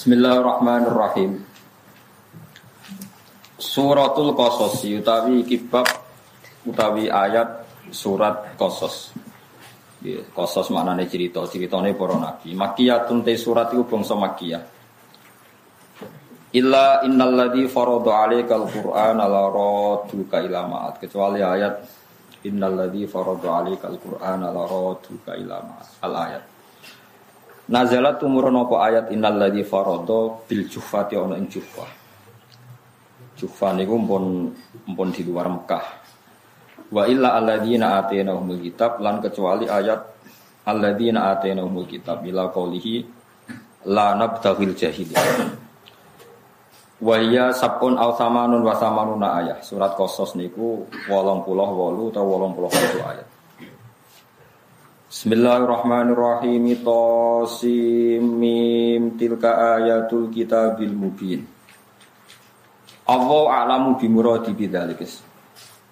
Bismillahirrahmanirrahim. Suratul Qasas utawi kibab utawi ayat surat Qasas. Ya, Qasas maknane cerita, ceritane para nabi. Makkiyatun te surat iku bangsa Makkiyah. Illa innal ladzi farada 'alaikal Qur'ana la raduka ila ma'at. Kecuali ayat innal ladzi farada 'alaikal Qur'ana la raduka ila ma'at. Al ayat. Nazalat tumurun apa ayat innal ladzi farada bil juhfati ana ing juhfah. Juhfah niku mpun mpun di luar Mekah. Wa illa alladzina atainahumul kitab lan kecuali ayat alladzina atainahumul kitab ila qaulihi la nabtaghil jahiliyah. Wa iya sabun aw samanun wa samanuna ayat. Surat Qasas niku 88 utawa 81 ayat. Bismillahirrahmanirrahim. Tasim mim tilka ayatul kitabil mubin. Allah a'lamu bimuradi bidzalikis.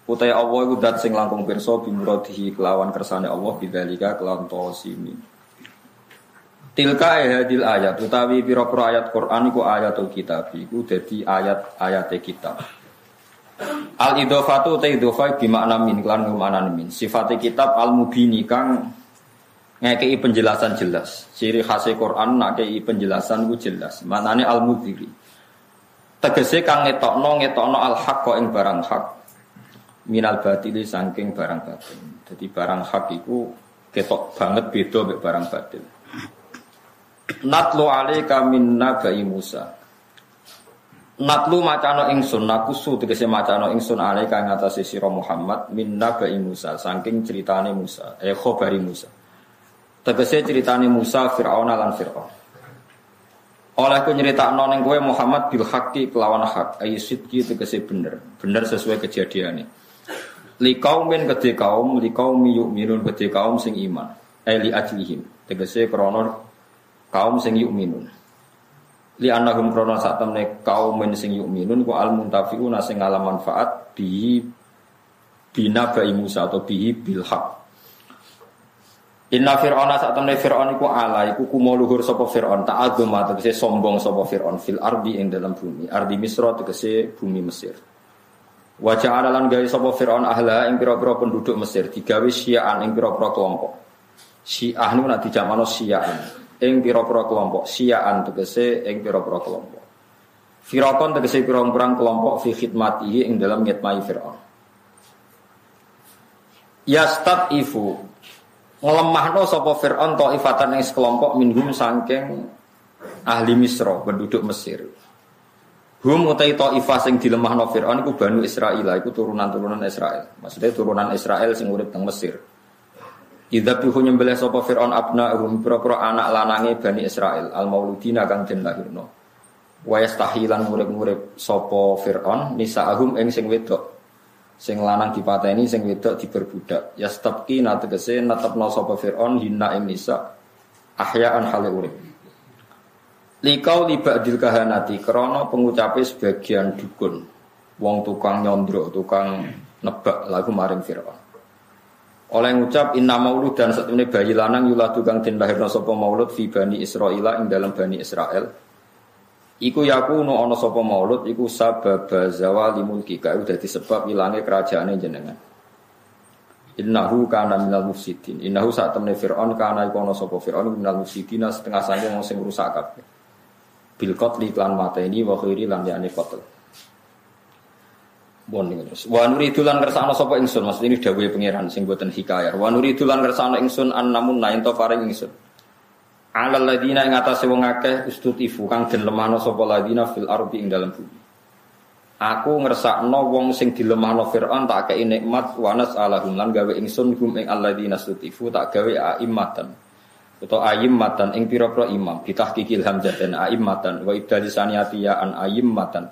Utai Allah iku dat sing langkung pirsa bimuradihi kelawan kersane Allah bidzalika kelawan tasim. Tilka hadil ayat utawi pira-pira ayat Quran iku ayatul kitab iku dadi ayat-ayat kitab. Al idhofatu ta idhofa bi makna min lan min. Sifate kitab al mubini kang ngekei penjelasan jelas. Ciri khas Quran ngekei penjelasan ku jelas. Maknane al mudhiri. Tegese kang ngetokno ngetokno al haq ing barang hak. Minal batili saking barang batil. Jadi barang hak iku ketok banget beda mek barang batil. Natlu alaika min nabai Musa. Natlu macano ingsun nakusu tegese macano ingsun alaika ing atase sira Muhammad min nabai Musa saking ceritane Musa, eh khabari Musa. Tegese ceritane Musa Firaun lan Firaun. Oleh ku nyeritakno ning kowe Muhammad bil haqqi kelawan hak, ayi sidqi tegese bener, bener sesuai kejadiane. Li kaumin kedhe kaum, li qaumi yu'minun kedhe kaum sing iman. Eh li ajlihim. Tegese kaum sing yu'minun. Li annahum krana sak temne kaum sing yu'minun ku al muntafiuna sing ngalam manfaat bi bina bai Musa atau bihi bil haq. Inna fir'auna sak temne fir'aun iku ala iku kumo luhur sapa fir'aun ta'adzum tegese sombong sapa fir'aun fil ardi ing dalam bumi. Ardi Misra tegese bumi Mesir. Wajah adalan gawe sapa fir'aun ahla ing pira-pira penduduk Mesir digawe syiaan ing pira-pira kelompok. Syiah niku nak dijamakno syiaan ing pira-pira kelompok siaan tegese ing pira-pira kelompok Firakon tegese pira-pira kelompok fi khidmatihi ing dalam ngitmai Firaun Yastat ifu ngelemahno sapa Firaun taifatan ing sekelompok minhum sangking ahli Misra penduduk Mesir Hum utai ta'ifah sing dilemahno Fir'aun iku Banu Israel, iku turunan-turunan Israel. Maksudnya turunan Israel sing urip teng Mesir. Idza bihu nyembelih sapa Firaun abna rum pira-pira anak lanange Bani Israel al mauludina kang den lahirno. Wa yastahilan murid-murid sapa Firaun nisaahum ing sing wedok. Sing lanang dipateni sing wedok diberbudak. Yastabqi nategese natepno sapa Firaun hina ing nisa ahyaan hale urip. Likau libak dil kahanati krana pengucape sebagian dukun. Wong tukang nyondro, tukang nebak lagu maring Firaun. Oleh ngucap inna maulud dan ini bayi lanang yuladu kang den lahirna sapa maulud fi bani ing dalam bani Israel. Iku yakunu ana sapa maulud iku sabab zawali mulki ka dadi sebab ilange kerajaane jenengan. Innahu kana minal mufsidin. Innahu saat temne Fir'aun kana iku ana sapa Fir'aun minal mufsidin setengah sange wong sing rusak kabeh. Bil qatli lan mateni wa khairi lan yani qatl. Bon terus. Wa lan ingsun, maksud ini dawuhe pangeran sing boten hikayah. Wa nuridu lan kersane ingsun an namun na ento paring ingsun. Alal ladina ing atase wong akeh ustutifu kang den lemahno sapa ladina fil ardi ing dalam bumi. Aku ngersakno wong sing dilemahno Firaun tak kei nikmat wanas alahum lan gawe ingsun hum ing alladina ustutifu tak gawe aimmatan. Atau aimmatan ing pira-pira imam bitahqiqil hamzah dan aimmatan wa ibdali saniyatiya an aimmatan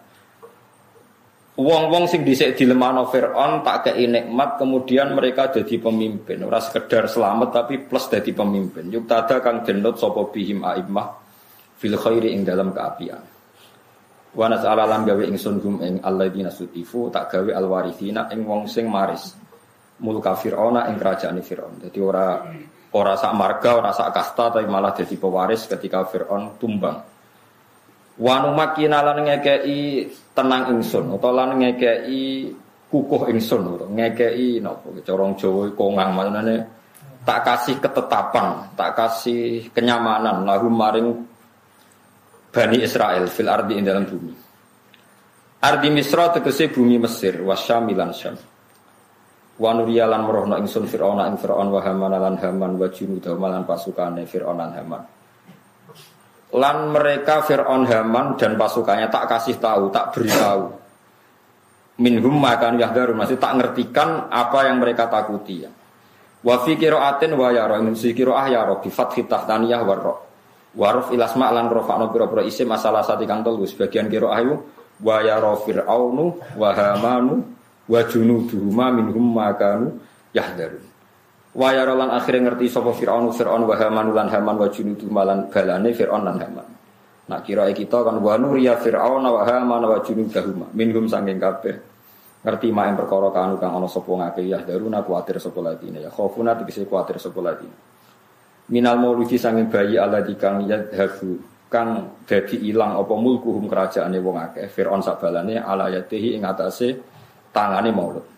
Wong-wong sing dhisik dilemahno Firaun tak kei nikmat kemudian mereka jadi pemimpin. Ora sekedar selamat tapi plus jadi pemimpin. Yuk tada kang denut sapa bihim a'immah fil khairi ing dalam keapian. Wa nas'ala lam gawe ingsun hum ing alladzina sutifu tak gawe alwarithina ing wong sing maris. Mulka Fir'auna ing kerajaan Fir'aun. Jadi ora ora sak marga, ora sak kasta tapi malah jadi pewaris ketika Fir'aun tumbang. Wanu makina lan ngekei tenang ingsun utawa lan ngekei kukuh ingsun ngekei napa corong Jawa kongang manane tak kasih ketetapan, tak kasih kenyamanan lahum maring Bani Israel fil ardi ing dalam bumi. Ardi Misra tegese bumi Mesir wasyamilan syam. Wa nuriyalan merohno ingsun Fir'auna ing Fir'aun wa Haman lan Haman wa junudah lan pasukane Fir'aun lan Haman. Lan mereka Fir'aun Haman dan pasukannya tak kasih tahu, tak beritahu. Minhum makan yahdarun masih tak ngertikan apa yang mereka takuti ya. Wa fi qiraatin wa yara ing si qiraah ya bi fathi tahtaniyah wa ra. Wa ilasma lan rafa'na pira-pira isim masalah sati kang telu sebagian qiraah ayu wa yara fir'aunu wa hamanu wa junuduhuma minhum ma kanu yahdarun. Wa yara lan akhire ngerti sapa fir'aunu fir'aun wa hamanu lan haman wa junuduhuma lan balane fir'aun lan haman. Nak kira kita kan wa nuriya fir'auna wa haman wa junudahuma minhum sanging kabeh. Ngerti yang perkara kanu kang ana sapa ngake ya daruna kuatir sapa ladine ya khofuna tegese kuatir sapa ladine. Minal mauludi sanging bayi alladzi kang yadhabu kang dadi ilang apa mulkuhum kerajaane wong akeh Firaun sabalane ala yatihi ing atase tangane maulud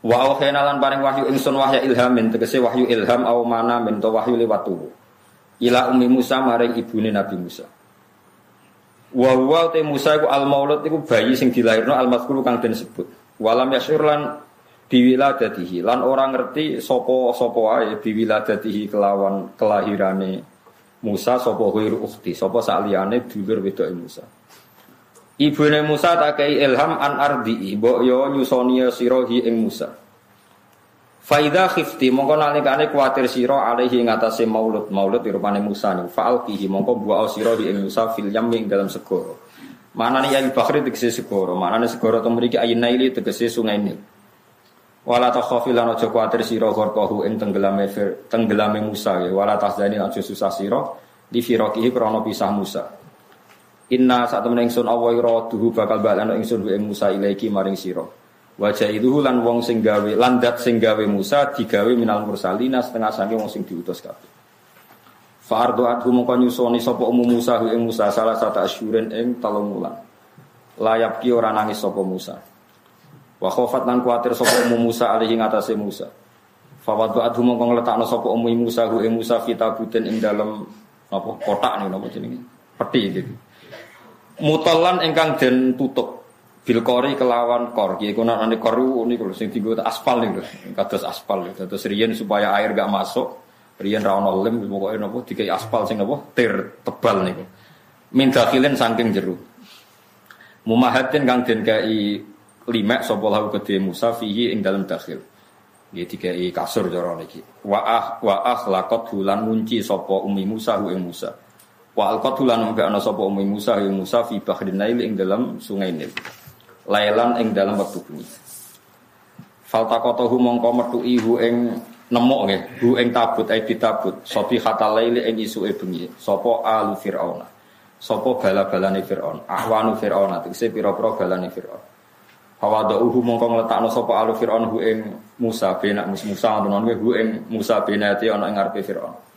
Wa auhayna lan paring wahyu ingsun wahya ilhamin tegese wahyu ilham au mana min wahyu liwat ila ummi Musa maring ibune Nabi Musa Wa huwa te Musa iku al maulud iku bayi sing dilahirno al mazkuru kang den sebut. Walam yasyur lan biwiladatihi lan orang ngerti sapa sapa wae biwiladatihi kelawan kelahirane Musa sapa ghairu ukhti sapa saliyane dulur wedoke Musa. Ibune Musa tak kei ilham an ardi mbok yo nyusoni sirahi ing Musa. Faida khifti mongko nalikane kuatir sira alaihi ngatasé maulud maulud rupane Musa nih fa'alqihi mongko buah sira di Musa fil yammi dalam segoro. Mana nih yang bakhri tegese segoro, nih segoro to mriki ayin naili tegese sungai Nil. Wala takhafi lan aja kuatir sira gharqahu ing tenggelame tenggelame Musa ya wala tahzani aja susah sira di firaqihi krana pisah Musa. Inna saat temen ingsun Allah duhu bakal balana ingsun ing Musa ilaiki maring sira. Wajah itu lan wong sing gawe landat sing gawe Musa digawe minal mursalina setengah sange wong sing diutus kabeh. Fardu adhu mongko nyusoni sapa umum Musa ing Musa salah satu asyuren ing telung wulan. Layap ki ora nangis sapa Musa. Wa khofat lan kuatir sapa umum Musa alihi ngatasé Musa. Fawadu adhu mongko ngletakno sapa umum Musa ing Musa fitabuten ing dalem apa kotak nih napa jenenge? Peti gitu. Mutallan ingkang den tutup Bilkori kelawan kor, kiai kuna nane koru niku sing dienggo aspal niku, kados aspal, kados riyen supaya air gak masuk, riyen ra ono lem pokoke napa dikai aspal sing napa tir tebal niku. Min dakhilin saking jero. Mumahatin kang den kai limek sapa lahu kedhe Musa fihi ing dalem dakhil. Nggih dikai kasur cara niki. Wa ah wa akhlaqat hulan ngunci sapa umi Musa hu Musa. Wa alqat hulan ana sapa umi Musa ing Musa fi bahrin Nail ing dalam sungai Nil lailan ing dalam waktu bengi. Faltakotohu mongko metuki hu ing nemok nggih, hu ing tabut ai tabut, sopi kata laili ing isuke bengi. Sapa alu fir'auna. Sapa bala-balane Fir'aun. Ahwanu Fir'auna tegese pira-pira balane Fir'aun. Fawadauhu mongko ngletakno sapa alu Fir'aun hu ing Musa benak Musa ngono hu ing Musa benati ana ing ngarepe Fir'aun.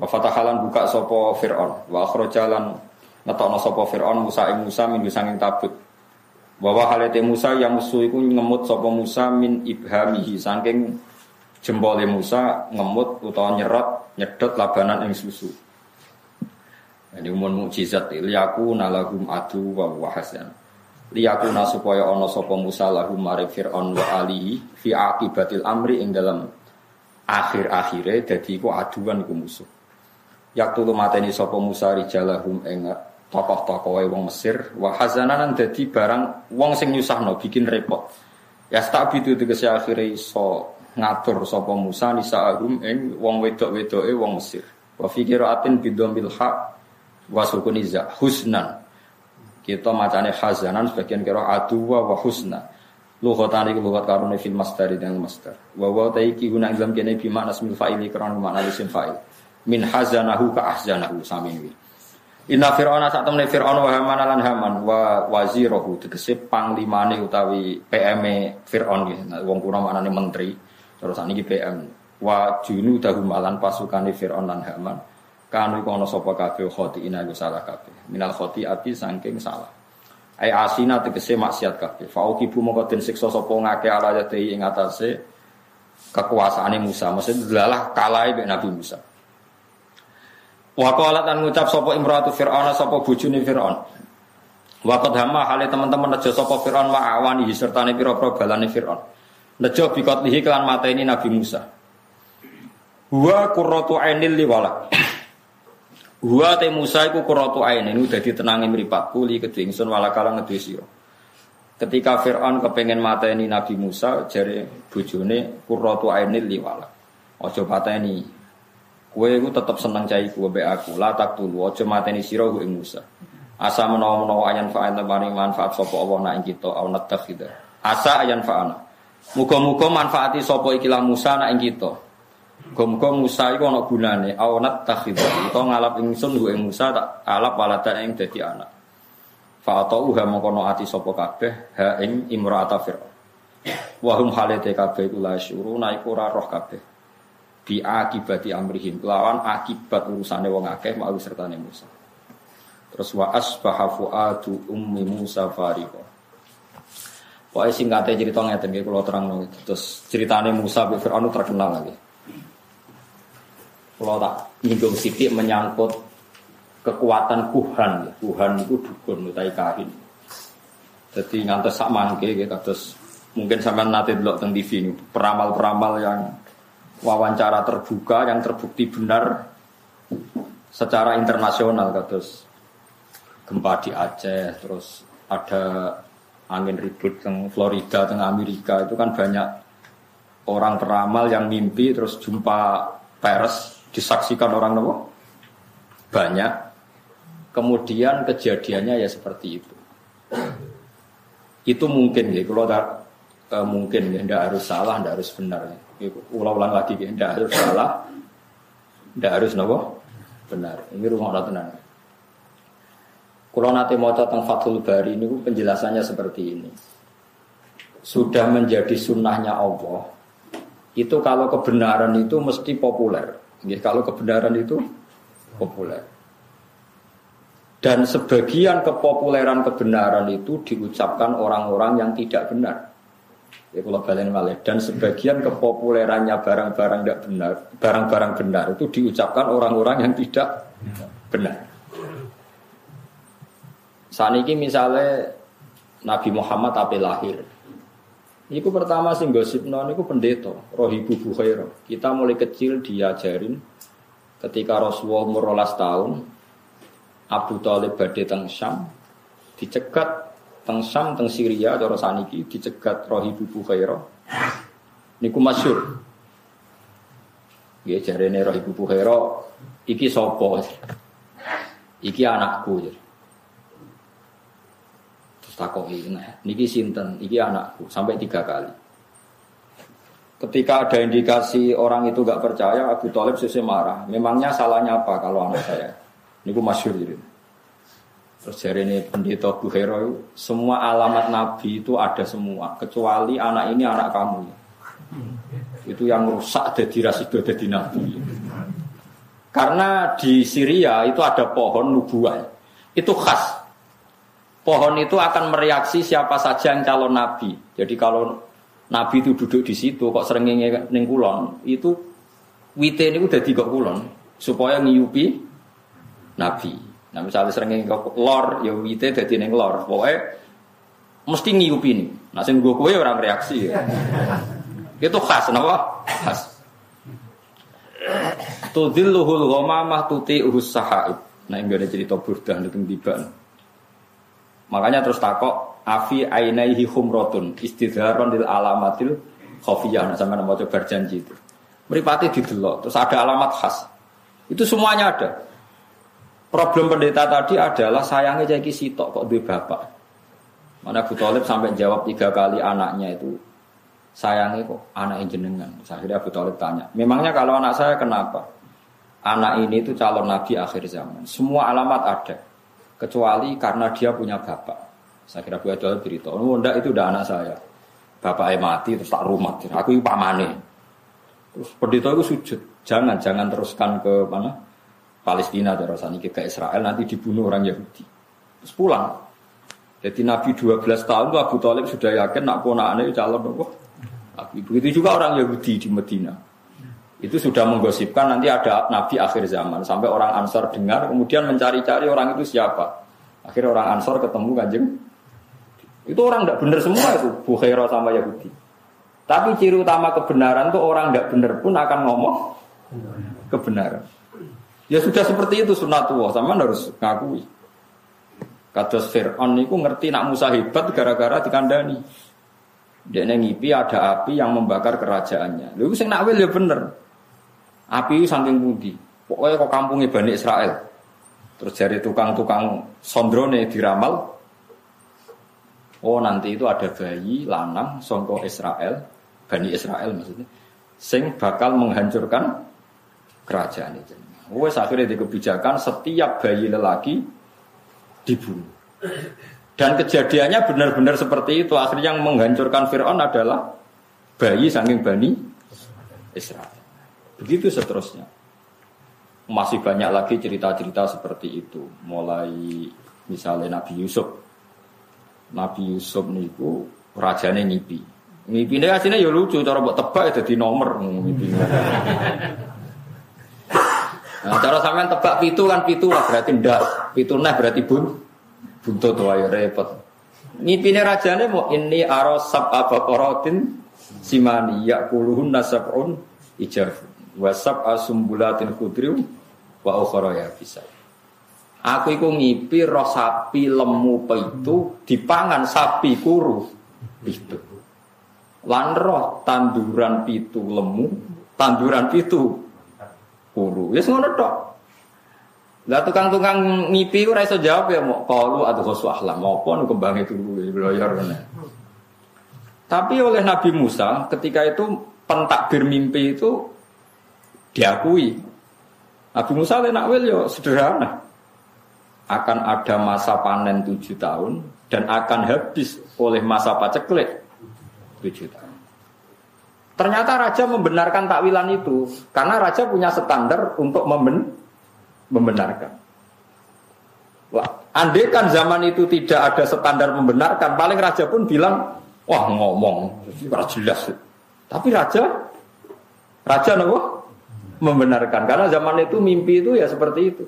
Wa fatahalan buka sapa Fir'aun. Wa akhrajalan ngetokno sapa Fir'aun Musa ing Musa minggu sanging tabut bahwa halete Musa yang musuh itu ngemut sopo Musa min ibhamihi saking jempolnya Musa ngemut utawa nyerot nyedot labanan ing susu. Ini umum mukjizat liyaku nalagum adu wa wahasan. Liyaku supaya ono sopo Musa lahum mare Fir'aun wa alihi fi akibatil amri ing dalam akhir-akhire dadi ku aduan ku musuh. Yak tulu mateni sopo Musa rijalahum ing tokoh-tokoh wong Mesir wa hazananan dadi barang wong sing nyusahno bikin repot. Ya tak itu tegese akhire iso ngatur sapa Musa nisa'ahum ing wong wedok-wedoke wong Mesir. Wa fi qiraatin bidomil haq wa sukuniza husnan. Kita macane hazanan sebagian kira aduwa wa husna. Lughatan iki lughat karone fil masdar dan masdar. Wa wa taiki guna dalam kene bi makna fa'ili karena makna isim fa'il min hazanahu ka ahzanahu sami Inna Fir'auna saat temen Fir'aun wa Haman lan Haman wa wazirahu tegese panglimane utawi PM Fir'aun nggih. Nah, wong kuna maknane menteri. Terus niki PM wa junu dahu malan pasukane Fir'aun lan Haman. Kanu ana sapa kabeh ina iku salah kabeh. Minal ati saking salah. Ai asina tegese maksiat kabeh. Fa ukibu mongko den siksa sapa ngake ala ing atase kekuasaane Musa. Maksud delalah kalah mek Nabi Musa. Wa qalat an ngucap sapa imratu Fir'aun sapa bojone Fir'aun. Wa hama hale teman-teman nejo sapa Fir'aun wa awani sertane pira-pira balane Fir'aun. Nejo bikotlihi kelan mateni Nabi Musa. Wa qurratu ainil liwala. Wa te Musa iku qurratu ainin dadi tenange mripatku li kedhe ingsun wala kala. Ketika Fir'aun kepengen mateni Nabi Musa jare bojone qurratu ainin liwala. Aja pateni. Kowe iku tetep seneng cai ku mbek aku. La tak tulu aja mateni sira ku ing Musa. Asa menawa-menawa ayan fa'an temani manfaat sapa Allah nak ing kita au natakhida. Asa ayan fa'ana. Muga-muga manfaati sapa ikilah Musa nak ing kita. Musa iku ana gunane, awanat takhidha. Utawa ngalap ingsun ku Musa tak alap waladan ing dadi anak. Fa atau ha mongko ati sapa kabeh ha ing imra'ata fir'aun. Wa hum halate kabeh iku la iku ora roh kabeh. Bi akibati amrihim lawan akibat urusane wong akeh mau sertane Musa. Terus wa asbaha fuadu ummi Musa fariqa. Pokoknya singkatnya cerita ngeten kalau terang Terus ceritanya Musa bin Fir'aun terkenal lagi. Kalau tak nyinggung sidik menyangkut kekuatan kuhan, kuhan itu dukun utai kahin. Jadi ngantos sak mangke gitu, terus mungkin sampai nanti dulu tentang TV ini peramal-peramal yang wawancara terbuka yang terbukti benar secara internasional terus gempa di Aceh terus ada angin ribut teng Florida teng Amerika itu kan banyak orang peramal yang mimpi terus jumpa pers disaksikan orang nopo? Banyak. Kemudian kejadiannya ya seperti itu. Itu mungkin ya kalau tak e, mungkin ya tidak harus salah tidak harus benar ya. Ulang-ulang lagi ya tidak harus salah. Tidak harus nopo benar. Ini rumah Allah tenang. Kalau nanti mau tentang Fathul Bari ini penjelasannya seperti ini. Sudah menjadi sunnahnya Allah itu kalau kebenaran itu mesti populer. Ya, kalau kebenaran itu populer. Dan sebagian kepopuleran kebenaran itu diucapkan orang-orang yang tidak benar. Ya kalau balen malih. Dan sebagian kepopulerannya barang-barang tidak benar, barang-barang benar itu diucapkan orang-orang yang tidak benar. Saat ini misalnya Nabi Muhammad tapi lahir, Iku pertama sing gosip non iku pendeta, Rohibu Bukhaira. Kita mulai kecil diajarin ketika Rasulullah umur tahun, Abu Talib badhe Syam, dicegat teng Syam teng Syria cara saniki dicegat Rohibu Bukhaira. Niku masyhur. Nggih jarene Rohibu Bukhaira iki sapa? Iki anakku. Jadi takoki nah niki sinten iki anakku sampai tiga kali ketika ada indikasi orang itu gak percaya Abu Talib sesuai marah memangnya salahnya apa kalau anak saya niku masyur jadi terus jari ini pendeta Buhero semua alamat Nabi itu ada semua kecuali anak ini anak kamu itu yang rusak jadi rasido jadi Nabi karena di Syria itu ada pohon nubuah itu khas pohon itu akan mereaksi siapa saja yang calon nabi. Jadi kalau nabi itu duduk di situ kok sering ning kulon, itu wite ini udah tiga kulon supaya ngiyupi nabi. Nah misalnya sering kok lor, ya wite jadi neng lor. Pokoknya mesti ngiyupi nih. Nah sing gue kue orang reaksi. Ya. itu khas, kenapa? Khas. Tudilluhul ghamamah tuti uhus sahaib. Nah ini ada cerita burdah itu tiba. Makanya terus takok afi ainaihi humrotun istidharon lil alamatil khafiyah nah sama mau coba janji itu. Meripati didelok terus ada alamat khas. Itu semuanya ada. Problem pendeta tadi adalah sayangnya jadi sitok kok duwe bapak. Mana Abu Talib sampai jawab tiga kali anaknya itu sayangnya kok anak jenengan. Akhirnya Abu Talib tanya, memangnya kalau anak saya kenapa? Anak ini itu calon nabi akhir zaman. Semua alamat ada kecuali karena dia punya bapak. Saya kira Bu Adol berita, oh enggak itu udah anak saya. Bapaknya mati terus tak rumah, aku itu pamane. Terus pendeta itu sujud, jangan jangan teruskan ke mana Palestina terus ke Israel nanti dibunuh orang Yahudi. Terus pulang. Jadi Nabi 12 tahun itu Abu Talib sudah yakin nak ponakane calon apa? Nabi. Begitu juga orang Yahudi di Medina. Itu sudah menggosipkan nanti ada Nabi akhir zaman. Sampai orang Ansor dengar, kemudian mencari-cari orang itu siapa. Akhirnya orang Ansor ketemu kanjeng. Itu orang tidak benar semua itu, Bukhairah sama Yahudi. Tapi ciri utama kebenaran itu orang tidak benar pun akan ngomong kebenaran. Ya sudah seperti itu sunatullah, sama harus ngakui. Kados Fir'aun itu ngerti nak Musa hebat gara-gara dikandani. Dia ngipi ada api yang membakar kerajaannya. Lalu sing nakwil ya bener. Api saking budi. Pokoknya kok kampungnya Bani Israel. Terus dari tukang-tukang sondrone diramal. Oh nanti itu ada bayi lanang songko Israel, Bani Israel maksudnya, sing bakal menghancurkan kerajaan itu. Wes akhirnya di kebijakan setiap bayi lelaki dibunuh. Dan kejadiannya benar-benar seperti itu. Akhirnya yang menghancurkan Fir'aun adalah bayi saking bani Israel. Begitu seterusnya. Masih banyak lagi cerita-cerita seperti itu. Mulai misalnya Nabi Yusuf. Nabi Yusuf niku rajanya. Ngipi ini aslinya ya lucu, cara buat tebak itu ya di nomor. Nah, cara sampean tebak pitu kan pitu lah berarti ndak. Pitu nah berarti bun. Buntut wae repot. Ngipine rajane mau ini arosab abaqaratin simani yakuluhun nasabun ijaf wasab asumbulatin khudriu wa ukhra ya bisa. Aku iku ngipi roh sapi lemu itu dipangan sapi kuru itu. Lan roh tanduran pitu lemu, tanduran pitu kuru. Ya ngono tok. Lah tukang-tukang ngipi ora iso jawab ya mau kalu atau khosu ahlam apa nu kembang itu belajar kan. Tapi oleh Nabi Musa ketika itu pentakbir mimpi itu diakui. Nabi Musa oleh nakwil yo sederhana. Akan ada masa panen tujuh tahun dan akan habis oleh masa paceklik tujuh tahun. Ternyata raja membenarkan takwilan itu karena raja punya standar untuk memben membenarkan. Wah, andai kan zaman itu tidak ada standar membenarkan, paling raja pun bilang, wah ngomong, jelas. Tapi raja, raja nopo membenarkan karena zaman itu mimpi itu ya seperti itu.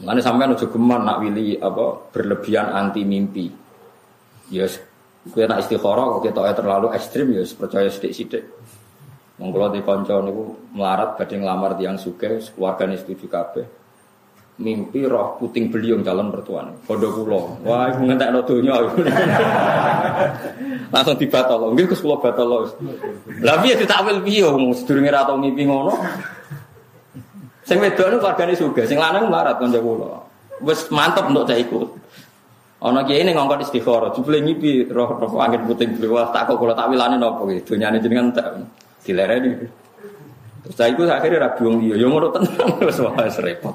Mana sampai nuju geman nak wili apa berlebihan anti mimpi. Ya Kue nak istikharah kok kita terlalu ekstrim ya percaya sidik-sidik. Wong kula di kanca niku melarat badhe nglamar tiyang sugih, keluargane setuju kabeh. Mimpi roh puting beliung calon mertuane. Bondo kula. Wah, ngentekno donya. Langsung dibatal. Nggih Gus kula batal. Lah piye ditakwil piye wong sedurunge ra tau mimpi ngono. Sing wedok niku keluargane sugih, sing lanang melarat kanca kula. Wis mantep untuk cah ikut. Ana kiai ning ngongkon istikharah, jebule ngipi roh roh angin puting beliau tak kok kula takwilane napa iki? Donyane jenengan tak dilereni. Terus saya itu akhirnya rabi wong dia, yang ngono tenang wis wis repot.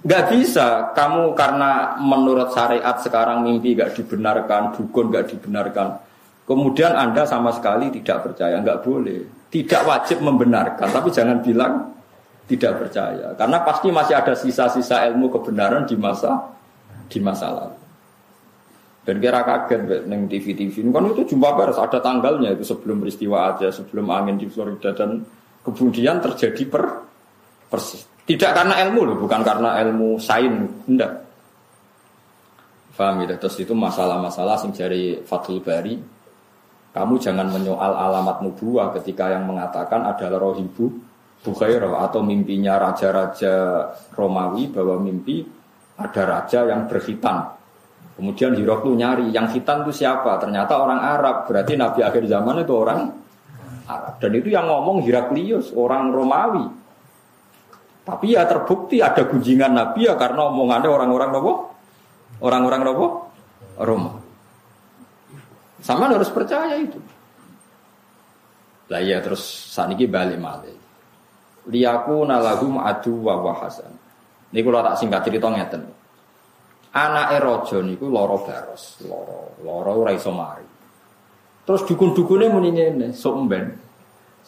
Gak bisa kamu karena menurut syariat sekarang mimpi gak dibenarkan, dukun gak dibenarkan. Kemudian Anda sama sekali tidak percaya, nggak boleh. Tidak wajib membenarkan, tapi jangan bilang tidak percaya. Karena pasti masih ada sisa-sisa ilmu kebenaran di masa di masa lalu. Dan kira kaget neng TV TV kan itu jumpa pers ada tanggalnya itu sebelum peristiwa aja sebelum angin di Florida dan kemudian terjadi per persis. Tidak karena ilmu loh, bukan karena ilmu sains, enggak. Faham ya? Terus itu masalah-masalah sing dari Fathul Bari. Kamu jangan menyoal alamat nubuah ketika yang mengatakan adalah rohibu Bukhairah atau mimpinya raja-raja Romawi bahwa mimpi ada raja yang berkhitan. Kemudian Hiroklu nyari, yang khitan itu siapa? Ternyata orang Arab. Berarti Nabi akhir zaman itu orang Arab. Dan itu yang ngomong Heraklius, orang Romawi. Tapi ya terbukti ada gunjingan Nabi ya karena omongannya orang-orang Nopo. Orang-orang Nopo Roma. Sama harus percaya itu. Lah ya terus saat ini balik malih. Liyaku nalagum adu wa wahasan. Ini kalau tak singkat cerita ngeten. Anak erojo niku loro baros, loro, loro ora iso mari. Terus dukun-dukune muni ngene, sok mben.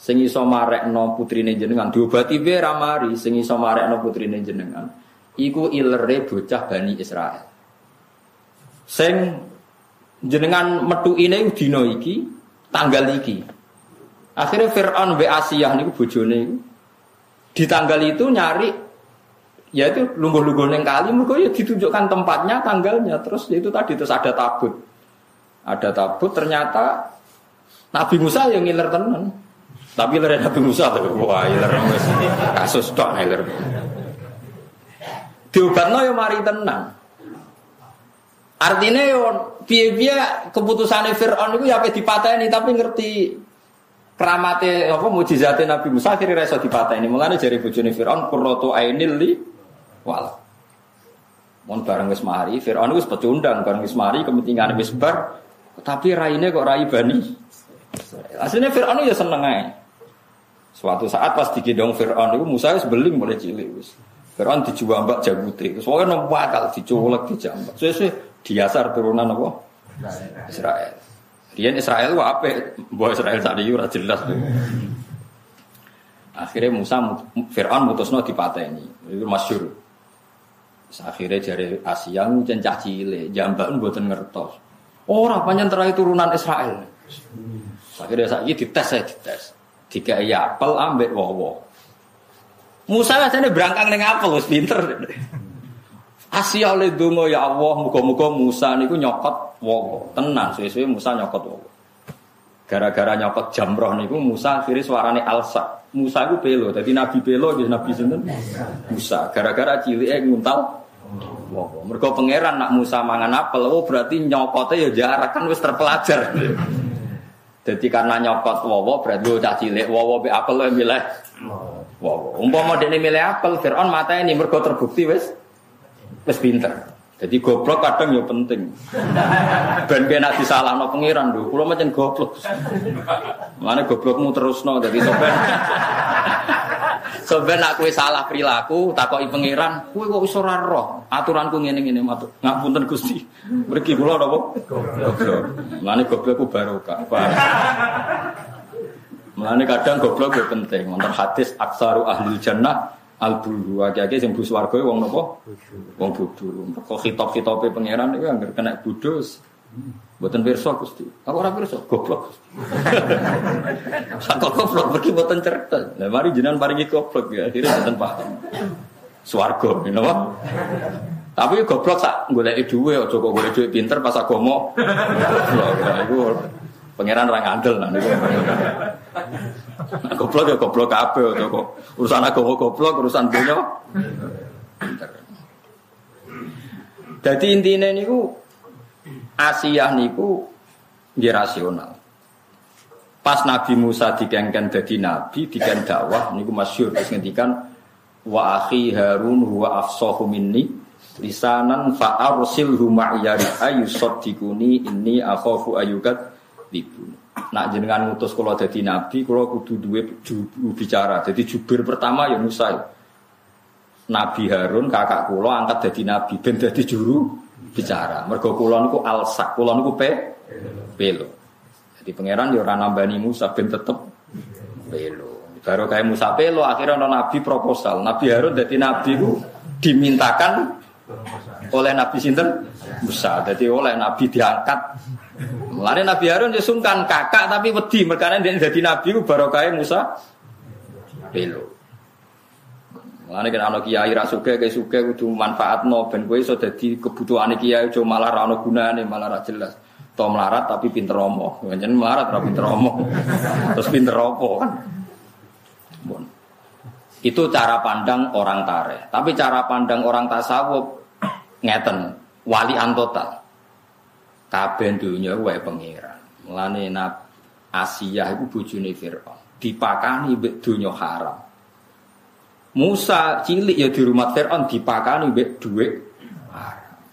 sing iso marekno putrine jenengan diobati wae ra mari sing iso marekno putrine jenengan iku ilere bocah Bani Israel sing jenengan metu ini dina iki tanggal iki akhirnya Fir'aun wa Asiyah niku bojone di tanggal itu nyari ya itu lungguh-lungguh neng kali mereka ya ditunjukkan tempatnya tanggalnya. Terus ya itu tadi terus ada tabut. Ada tabut ternyata Nabi Musa yang ngiler tenan. Tapi ngiler Nabi Musa tuh wah ngiler kasus tok ngiler. Diobatno ya mari tenang artinya yo piye-piye keputusannya Fir'aun itu ya dipateni tapi ngerti keramate apa mujizate Nabi Musa akhirnya reso dipateni. Mulane jari bojone Fir'aun qurratu ainil li wal. Mon bareng wis mari, Firaun wis pecundang bareng wis mari kepentingan wis bar, tapi raine kok rai bani. Aslinya Firaun ya seneng ae. Suatu saat pas digendong Firaun itu Musa wis beling mulai cilik wis. Firaun mbak jabute. Wis pokoke nempo akal dicolek dijambak. Suwe-suwe diasar turunan apa? Israel. Rian Israel wa apa? Bahwa Israel saat itu jelas. Akhirnya Musa Fir'aun mutusno dipateni. Itu masyur. Akhirnya jari Asia ngucen cah cile, jambak buatan ngertos. Orang panjang terakhir turunan Israel. Akhirnya saya dites saya dites. Tiga iya apel ambek wowo. Musa ini berangkang dengan apel, wis pinter. Asia oleh dungo ya Allah, muka-muka Musa niku nyokot wowo. Tenang, suwe-suwe Musa nyokot wowo. Gara-gara nyokot jamroh niku Musa akhirnya suarane alsa. Musa itu pelo, jadi Nabi pelo, jadi Nabi sinten Musa. Gara-gara cilik nguntal Wow, mereka pangeran nak Musa mangan apel, oh berarti nyokotnya ya jarak kan wis terpelajar. Jadi karena nyokot wowo berarti lo cah cilik wowo be apel lo milih. Wowo. Umpama dene milih apel, Fir'aun mata ini mereka terbukti wis wis pinter. Jadi goblok kadang ya penting. Ben kena disalahno pangeran lho, kula macam goblok. Mana goblokmu terusno jadi sopen. Soben nak kue salah perilaku, takoki pangeran, kue kok iso roh. Aturanku ngene-ngene matur. Ngapunten Gusti. Mriki kula napa? Goblok. Goblok ku barokah. Mulane kadang goblok yo penting. Wonten hadis aksaru ahli jannah al bulu akeh-akeh sing bus warga wong napa? Wong bodho. Kok hitop-hitope pangeran iku anggere kena budus. Buatan pirsa Gusti. Aku ora pirsa, goblok. Sak goblok pergi buatan cerdas. Lah mari jenengan paringi goblok ya, akhirnya buatan paham. Swarga, know Tapi goblok sak goleki dhuwit aja kok golek dhuwit pinter pas agama. Iku pangeran ra ngandel nah niku. Nah, goblok ya goblok kabeh aja kok urusan agama goblok, urusan dunya. Pinter. Jadi intinya niku Asia niku nggih rasional. Pas Nabi Musa dikengken dadi nabi, diken dakwah niku masyhur wis ngendikan wa akhi Harun huwa afsahu minni lisanan fa arsilhu ma'yari ayusaddiquni inni akhafu ayukat libun. Nak jenengan ngutus kula dadi nabi, kula kudu duwe bicara. Jadi jubir pertama ya Musa. Nabi Harun kakak kula angkat dadi nabi ben dadi juru bicara. Mergo kula niku alsak, kula niku pe pelo. Jadi pangeran yo ora nambani Musa ben tetep pelo. Baru kayak Musa pelo akhirnya ono nabi proposal. Nabi Harun jadi nabi ku dimintakan oleh Nabi sinten Musa. Jadi oleh nabi diangkat. Mulane Nabi Harun ya sungkan kakak tapi wedi merkane dia jadi nabi ku baru kayak Musa pelo. Mulane kan ana kiai ra suke ke suke kudu manfaatno ben kowe iso dadi kebutuhane kiai aja malah ra ono gunane malah ra jelas. To melarat tapi pinter omong. Pancen melarat ra pinter omong. Terus pinter opo kan. Bon. Itu cara pandang orang tare. Tapi cara pandang orang tasawuf ngeten, wali total. Kabeh dunya wae pangeran. Mulane Asia iku bojone Firaun. Dipakani mbek haram. Musa cilik ya di rumah Fir'aun dipakani mbek dhuwit.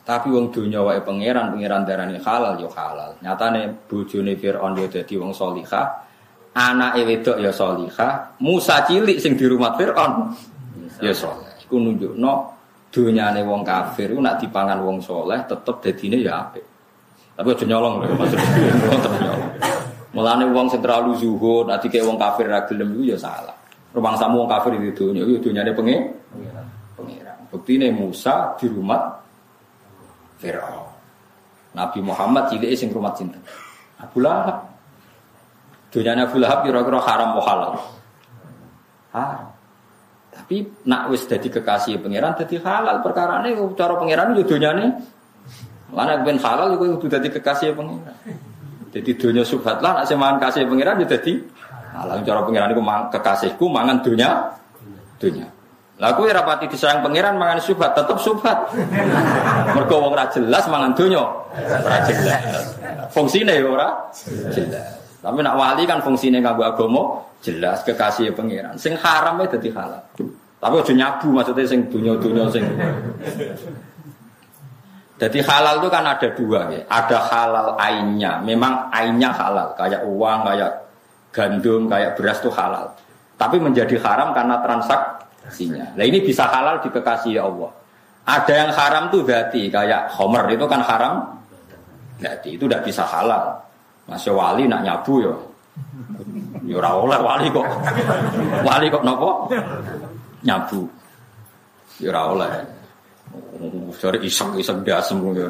Tapi wong donya wae pangeran, pangeran darani halal ya halal. Nyatane bojone Fir'aun ya dadi wong salihah. Anake wedok ya salihah. Musa cilik sing di rumah Fir'aun ya saleh. Iku nunjukno donyane wong kafir nak dipangan wong soleh tetep dadine ya apik. Tapi aja nyolong lho maksudnya. Mulane wong sing terlalu zuhud, kayak wong kafir ra gelem iku ya salah. Rumang samu wong kafir itu dunya, itu dunyane pengen pengiran. Buktine Musa di rumah Firaun. Nabi Muhammad cilik sing rumah cinta. Abu Lahab. Dunyane Abu Lahab kira-kira haram halal? Haram. Tapi nak wis dadi kekasih pangeran dadi halal perkara ini cara pangeran yo dunyane Mana ben halal kudu dadi kekasih pangeran. Jadi dunia subhat lah, nak mangan kasih pangeran ya dadi halal cara pangeran iku kekasihku mangan dunia dunia. Lah kowe ora pati disayang pangeran mangan subhat tetep subhat. Mergo wong ora jelas mangan dunia ora jelas. Fungsine ya ora jelas. Tapi nak wali kan fungsinya kanggo agama jelas kekasih pangeran. Sing haram ya dadi halal. Tapi aja nyabu maksudnya sing dunia-dunia sing jadi halal itu kan ada dua ya. Ada halal ainnya. Memang ainnya halal. Kayak uang, kayak gandum, kayak beras itu halal. Tapi menjadi haram karena transaksinya. Nah ini bisa halal di kekasih Allah. Ada yang haram tuh berarti kayak homer itu kan haram. Berarti itu tidak bisa halal. Masih wali nak nyabu ya. Ya oleh wali kok. Wali kok nopo? Nyabu. Ya oleh. Dari iseng-iseng dia semua ya